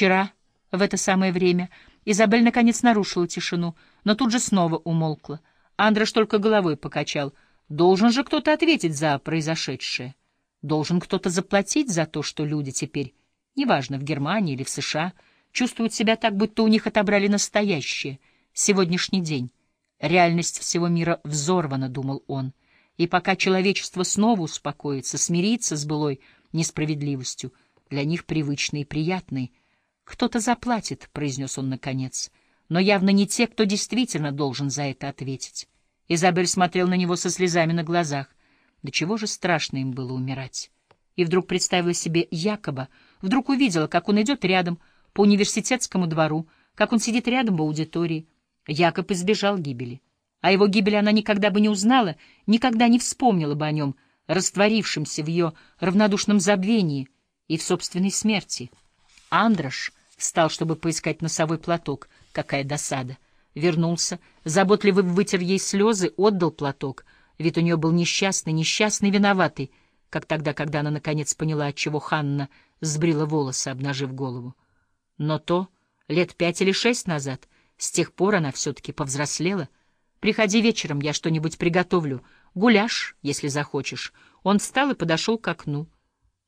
Вчера, в это самое время, Изабель наконец нарушила тишину, но тут же снова умолкла. Андрош только головой покачал. Должен же кто-то ответить за произошедшее. Должен кто-то заплатить за то, что люди теперь, неважно, в Германии или в США, чувствуют себя так, будто у них отобрали настоящее, сегодняшний день. Реальность всего мира взорвана, — думал он, и пока человечество снова успокоится, смирится с былой несправедливостью, для них привычной и приятной. «Кто-то заплатит», — произнес он наконец, — «но явно не те, кто действительно должен за это ответить». Изабель смотрел на него со слезами на глазах. До чего же страшно им было умирать. И вдруг представила себе Якоба, вдруг увидела, как он идет рядом по университетскому двору, как он сидит рядом в аудитории. Якоб избежал гибели. А его гибели она никогда бы не узнала, никогда не вспомнила бы о нем, растворившемся в ее равнодушном забвении и в собственной смерти. Андрош встал, чтобы поискать носовой платок. Какая досада! Вернулся, заботливо вытер ей слезы, отдал платок — Вид у нее был несчастный, несчастный, виноватый, как тогда, когда она наконец поняла, отчего Ханна сбрила волосы, обнажив голову. Но то лет пять или шесть назад, с тех пор она все-таки повзрослела. «Приходи вечером, я что-нибудь приготовлю. Гуляш, если захочешь». Он встал и подошел к окну.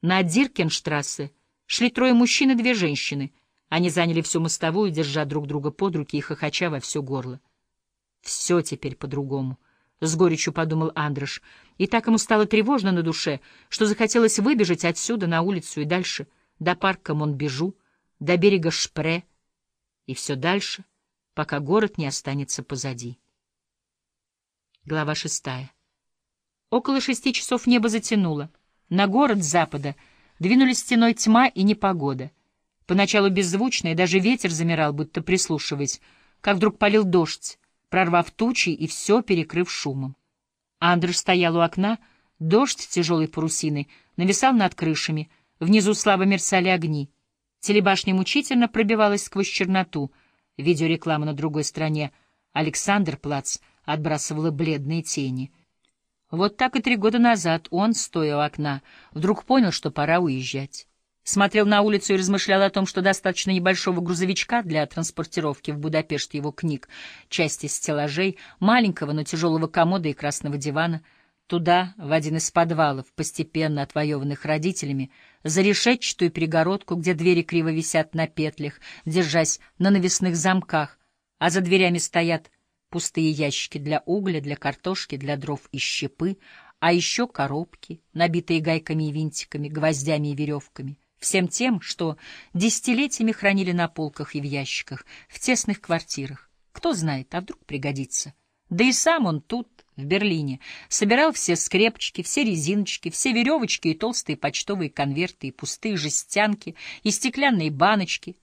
На Диркенштрассе шли трое мужчин и две женщины. Они заняли всю мостовую, держа друг друга под руки и хохоча во все горло. Все теперь по-другому. — с горечью подумал Андрош. И так ему стало тревожно на душе, что захотелось выбежать отсюда на улицу и дальше, до парка Монбежу, до берега Шпре, и все дальше, пока город не останется позади. Глава шестая. Около шести часов небо затянуло. На город с запада двинулись стеной тьма и непогода. Поначалу беззвучно, и даже ветер замирал, будто прислушиваясь, как вдруг полил дождь прорвав тучи и все перекрыв шумом. Андрош стоял у окна, дождь тяжелой парусины нависал над крышами, внизу слабо мерцали огни. Телебашня мучительно пробивалась сквозь черноту. Видеореклама на другой стороне Александр Плац отбрасывала бледные тени. Вот так и три года назад он, стоя у окна, вдруг понял, что пора уезжать смотрел на улицу и размышлял о том, что достаточно небольшого грузовичка для транспортировки в Будапешт его книг, части стеллажей, маленького, но тяжелого комода и красного дивана, туда, в один из подвалов, постепенно отвоеванных родителями, за решетчатую перегородку, где двери криво висят на петлях, держась на навесных замках, а за дверями стоят пустые ящики для угля, для картошки, для дров и щепы, а еще коробки, набитые гайками и винтиками, гвоздями и веревками всем тем, что десятилетиями хранили на полках и в ящиках, в тесных квартирах. Кто знает, а вдруг пригодится. Да и сам он тут, в Берлине, собирал все скрепочки, все резиночки, все веревочки и толстые почтовые конверты, и пустые жестянки, и стеклянные баночки,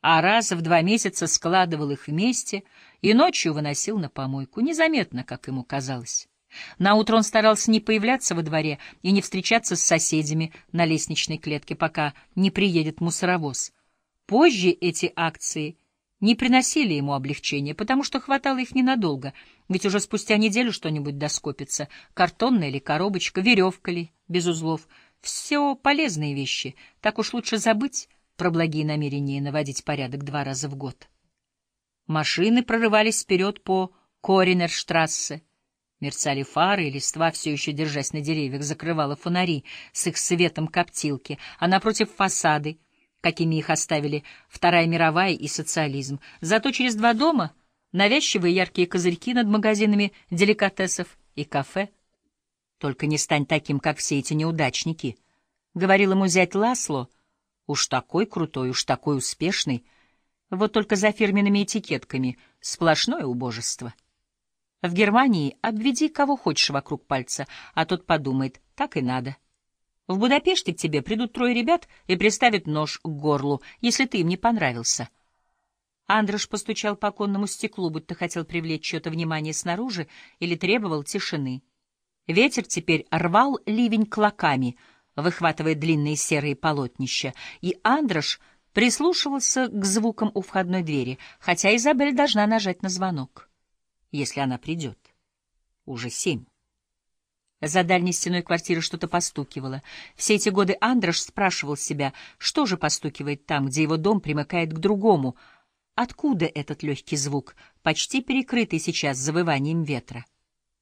а раз в два месяца складывал их вместе и ночью выносил на помойку, незаметно, как ему казалось. Наутро он старался не появляться во дворе и не встречаться с соседями на лестничной клетке, пока не приедет мусоровоз. Позже эти акции не приносили ему облегчения, потому что хватало их ненадолго, ведь уже спустя неделю что-нибудь доскопится, картонная или коробочка, веревка ли, без узлов. Все полезные вещи, так уж лучше забыть про благие намерения наводить порядок два раза в год. Машины прорывались вперед по Коринерштрассе, Мерцали фары, и листва, все еще держась на деревьях, закрывала фонари с их светом коптилки, а напротив фасады, какими их оставили Вторая мировая и социализм. Зато через два дома навязчивые яркие козырьки над магазинами деликатесов и кафе. «Только не стань таким, как все эти неудачники», — говорил ему зять Ласло. «Уж такой крутой, уж такой успешный. Вот только за фирменными этикетками сплошное убожество». В Германии обведи кого хочешь вокруг пальца, а тот подумает, так и надо. В Будапеште к тебе придут трое ребят и приставят нож к горлу, если ты им не понравился. Андрош постучал по оконному стеклу, будто хотел привлечь чье-то внимание снаружи или требовал тишины. Ветер теперь рвал ливень клоками, выхватывая длинные серые полотнища, и Андрош прислушивался к звукам у входной двери, хотя Изабель должна нажать на звонок если она придет. Уже семь. За дальней стеной квартиры что-то постукивало. Все эти годы Андрош спрашивал себя, что же постукивает там, где его дом примыкает к другому. Откуда этот легкий звук, почти перекрытый сейчас завыванием ветра?